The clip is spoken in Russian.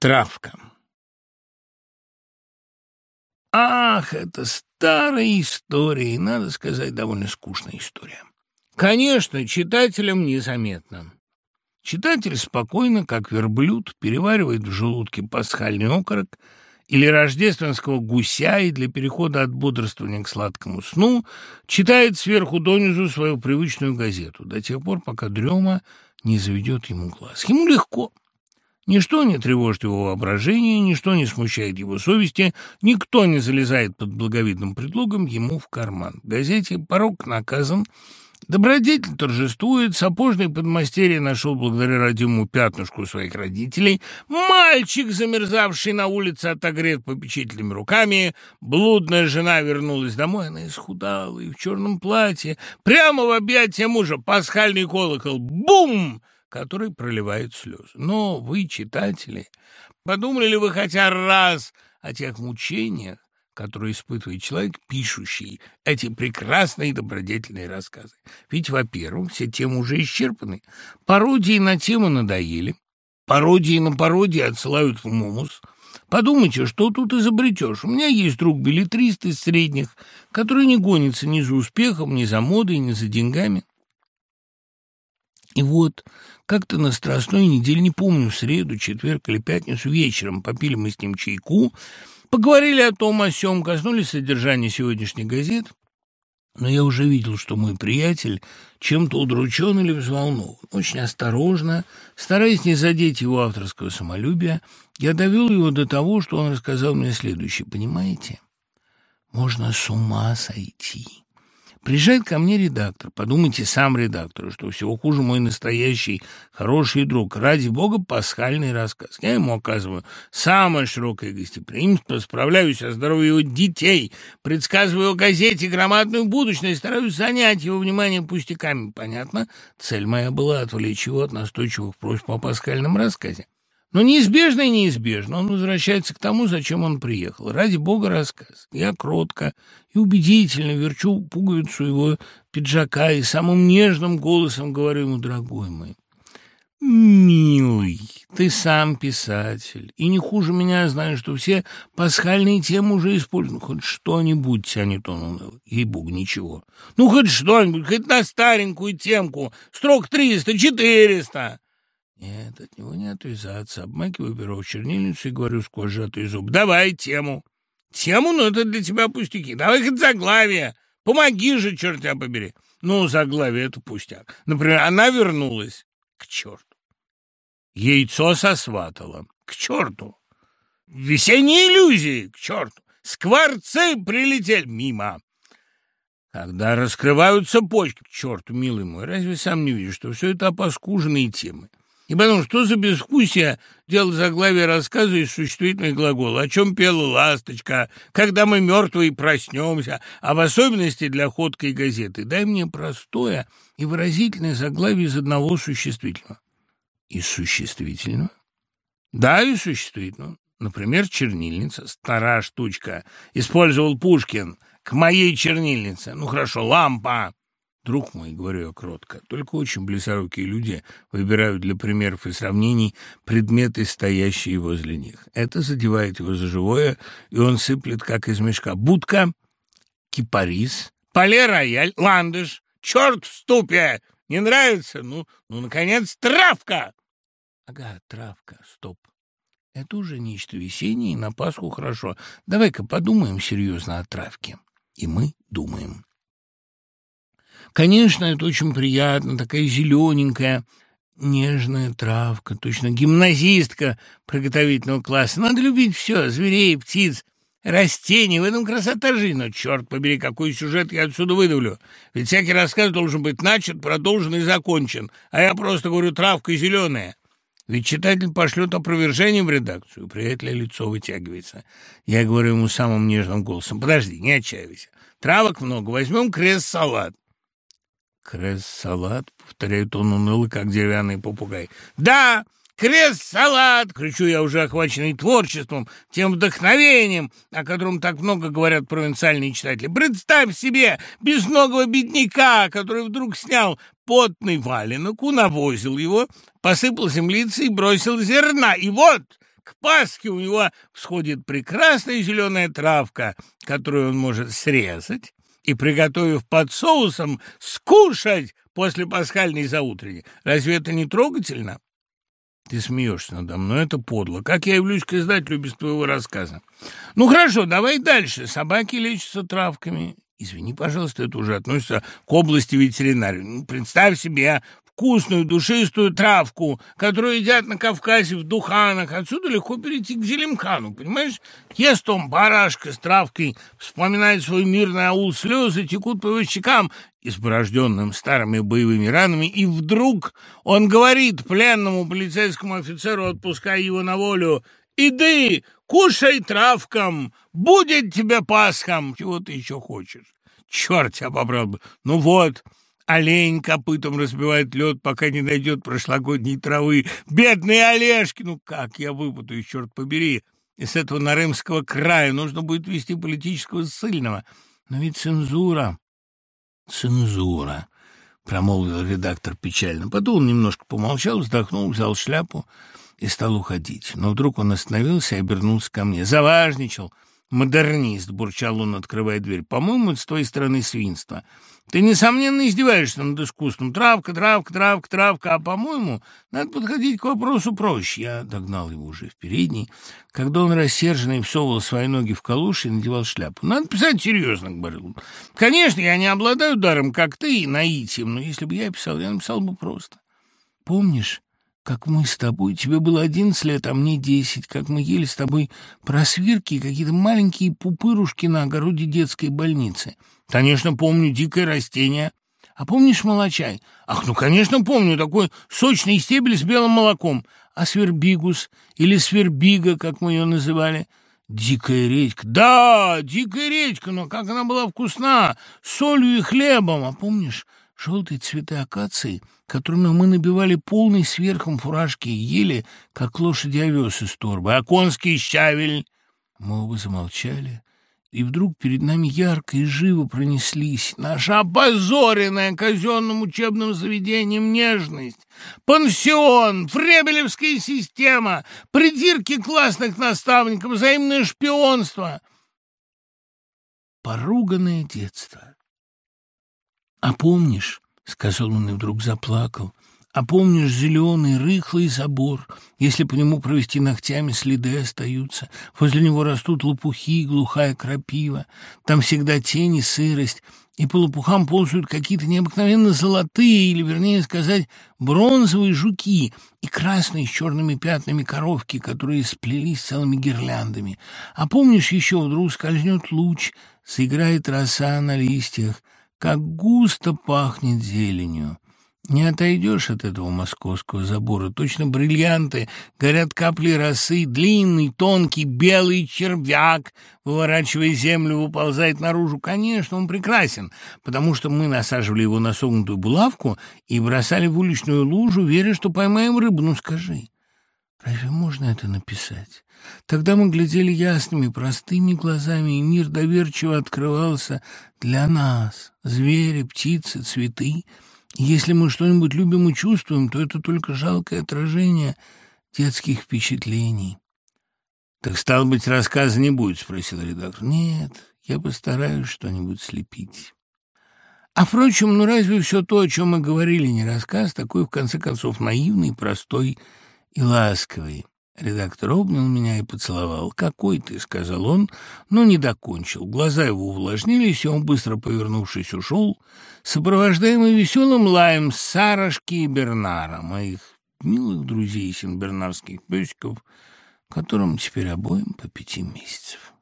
Травка. Ах, это старая история, и, надо сказать, довольно скучная история. Конечно, читателям незаметно. Читатель спокойно, как верблюд, переваривает в желудке пасхальный окорок или рождественского гуся и для перехода от бодрствования к сладкому сну читает сверху донизу свою привычную газету до тех пор, пока дрема не заведет ему глаз. Ему легко. Ничто не тревожит его воображение, ничто не смущает его совести, никто не залезает под благовидным предлогом ему в карман. В газете «Порог наказан», Добродетель торжествует, сапожный подмастерье нашел благодаря родимому пятнышку своих родителей, мальчик, замерзавший на улице, отогрет попечительными руками, блудная жена вернулась домой, она исхудала и в черном платье, прямо в объятия мужа, пасхальный колокол, бум! Который проливает слезы. Но вы, читатели, подумали ли вы хотя раз о тех мучениях, которые испытывает человек, пишущий эти прекрасные добродетельные рассказы? Ведь, во-первых, все темы уже исчерпаны, пародии на тему надоели, пародии на пародии отсылают в мумус. Подумайте, что тут изобретешь. У меня есть друг билетрист из средних, который не гонится ни за успехом, ни за модой, ни за деньгами. И вот как-то на Страстной неделе, не помню, в среду, четверг или пятницу вечером попили мы с ним чайку, поговорили о том, о сём, коснулись содержания сегодняшних газет, но я уже видел, что мой приятель чем-то удручен или взволнован. Очень осторожно, стараясь не задеть его авторского самолюбия, я довел его до того, что он рассказал мне следующее. Понимаете, можно с ума сойти. Приезжает ко мне редактор. Подумайте, сам редактор, что всего хуже мой настоящий хороший друг. Ради бога, пасхальный рассказ. Я ему оказываю самое широкое гостеприимство, справляюсь о здоровье его детей, предсказываю газете громадную будущность, стараюсь занять его внимание пустяками. Понятно? Цель моя была отвлечь его от настойчивых просьб о пасхальном рассказе. Но неизбежно и неизбежно он возвращается к тому, зачем он приехал. Ради бога рассказ. Я кротко и убедительно верчу пуговицу его пиджака и самым нежным голосом говорю ему, дорогой мой, «Милый, ты сам писатель, и не хуже меня знаешь, что все пасхальные темы уже использованы. Хоть что-нибудь тянет он. Ей-богу, ничего. Ну, хоть что-нибудь, хоть на старенькую темку. Строк триста, четыреста». Нет, от него не отвязаться. Обмакиваю перо в чернильницу и говорю сквозь сжатый зуб. Давай тему. Тему, ну это для тебя пустяки. Давай хоть заглавие. Помоги же, черт тебя побери. Ну, заглавие — это пустяк. Например, она вернулась. К черту. Яйцо сосватало. К черту. Весенние иллюзии. К черту. Скворцы прилетели мимо. Когда раскрываются почки, к черту, милый мой, разве сам не видишь, что все это опоскуженные темы? И потом, что за безвкусие делать заглавие рассказа из существительных глагола? О чем пела ласточка? Когда мы мертвые проснемся? А в особенности для ходкой газеты. Дай мне простое и выразительное заглавие из одного существительного. Из существительного? Да, из существительного. Например, чернильница, старая штучка. Использовал Пушкин к моей чернильнице. Ну, хорошо, лампа. Друг мой, говорю я кротко, только очень близорукие люди выбирают для примеров и сравнений предметы, стоящие возле них. Это задевает его за живое, и он сыплет, как из мешка. Будка, кипарис, поле-рояль, ландыш, черт в ступе! Не нравится? Ну, ну, наконец, травка! Ага, травка, стоп. Это уже нечто весеннее, на Пасху хорошо. Давай-ка подумаем серьезно о травке. И мы думаем. Конечно, это очень приятно, такая зелененькая, нежная травка, точно гимназистка приготовительного класса. Надо любить все, зверей, птиц, растений. В этом красота жизни. Но, черт побери, какой сюжет я отсюда выдавлю. Ведь всякий рассказ должен быть начат, продолжен и закончен. А я просто говорю травка зеленая. Ведь читатель пошлет опровержение в редакцию. Приятеля лицо вытягивается. Я говорю ему самым нежным голосом. Подожди, не отчаивайся. Травок много. Возьмем крест-салат. «Крест-салат?» — повторяет он уныло, как деревянный попугай. «Да, крест-салат!» — кричу я, уже охваченный творчеством, тем вдохновением, о котором так много говорят провинциальные читатели. «Представь себе безногого бедняка, который вдруг снял потный валенок, унавозил его, посыпал землицей и бросил зерна. И вот К Пасхе у него всходит прекрасная зеленая травка, которую он может срезать и, приготовив под соусом, скушать после пасхальной заутренней. Разве это не трогательно? Ты смеешься надо мной, это подло. Как я явлюсь к издателю без твоего рассказа? Ну, хорошо, давай дальше. Собаки лечатся травками. Извини, пожалуйста, это уже относится к области ветеринарии. Ну, представь себе вкусную душистую травку, которую едят на Кавказе в духанах. Отсюда легко перейти к Зелимкану, понимаешь? Ест он барашка с травкой, вспоминает свой мирный аул, слезы текут по его щекам, изборожденным старыми боевыми ранами, и вдруг он говорит пленному полицейскому офицеру, отпуская его на волю, «Иди, кушай травкам, будет тебе пасхом!» Чего ты еще хочешь? Черт тебя побрал бы! Ну вот, Олень копытом разбивает лед, пока не дойдет прошлогодней травы. Бедные Олежки! Ну как я выпутаю, черт побери! Из этого Нарымского края нужно будет вести политического ссыльного. Но ведь цензура... Цензура, промолвил редактор печально. Потом он немножко помолчал, вздохнул, взял шляпу и стал уходить. Но вдруг он остановился и обернулся ко мне. Заважничал. «Модернист», — бурчал он, открывая дверь. «По-моему, это с твоей стороны свинство. Ты, несомненно, издеваешься над искусством. Травка, травка, травка, травка. А, по-моему, надо подходить к вопросу проще». Я догнал его уже в передней. Когда он рассерженный всовывал свои ноги в калуши и надевал шляпу. «Надо писать серьезно», — говорил он. «Конечно, я не обладаю даром, как ты, наитием, но если бы я писал, я написал бы просто. Помнишь...» как мы с тобой. Тебе было одиннадцать лет, а мне десять. Как мы ели с тобой просвирки и какие-то маленькие пупырушки на огороде детской больницы. Конечно, помню дикое растение. А помнишь молочай? Ах, ну, конечно, помню. Такой сочный стебель с белым молоком. А свербигус или свербига, как мы ее называли? Дикая редька. Да, дикая редька, но как она была вкусна. С солью и хлебом. А помнишь желтые цветы акации — которыми мы набивали полный сверхом фуражки и ели, как лошади овес из торбы, а конский щавель. Мы оба замолчали, и вдруг перед нами ярко и живо пронеслись наша опозоренная казенным учебным заведением нежность, пансион, фребелевская система, придирки классных наставников, взаимное шпионство. Поруганное детство. А помнишь, сказал он и вдруг заплакал. А помнишь зеленый рыхлый забор? Если по нему провести ногтями, следы остаются. Возле него растут лопухи, глухая крапива. Там всегда тень и сырость. И по лопухам ползают какие-то необыкновенно золотые, или, вернее сказать, бронзовые жуки и красные с черными пятнами коровки, которые сплелись целыми гирляндами. А помнишь, еще вдруг скользнет луч, заиграет роса на листьях, как густо пахнет зеленью. Не отойдешь от этого московского забора. Точно бриллианты, горят капли росы, длинный, тонкий, белый червяк, выворачивая землю, выползает наружу. Конечно, он прекрасен, потому что мы насаживали его на согнутую булавку и бросали в уличную лужу, веря, что поймаем рыбу. Ну, скажи, разве можно это написать? Тогда мы глядели ясными, простыми глазами, и мир доверчиво открывался для нас. Звери, птицы, цветы. И если мы что-нибудь любим и чувствуем, то это только жалкое отражение детских впечатлений. «Так, стало быть, рассказа не будет?» — спросил редактор. «Нет, я постараюсь что-нибудь слепить». А, впрочем, ну разве все то, о чем мы говорили, не рассказ, такой, в конце концов, наивный, простой и ласковый? Редактор обнял меня и поцеловал. «Какой ты?» — сказал он, но не докончил. Глаза его увлажнились, и он, быстро повернувшись, ушел, сопровождаемый веселым лаем Сарашки и Бернара, моих милых друзей синбернарских песиков, которым теперь обоим по пяти месяцев.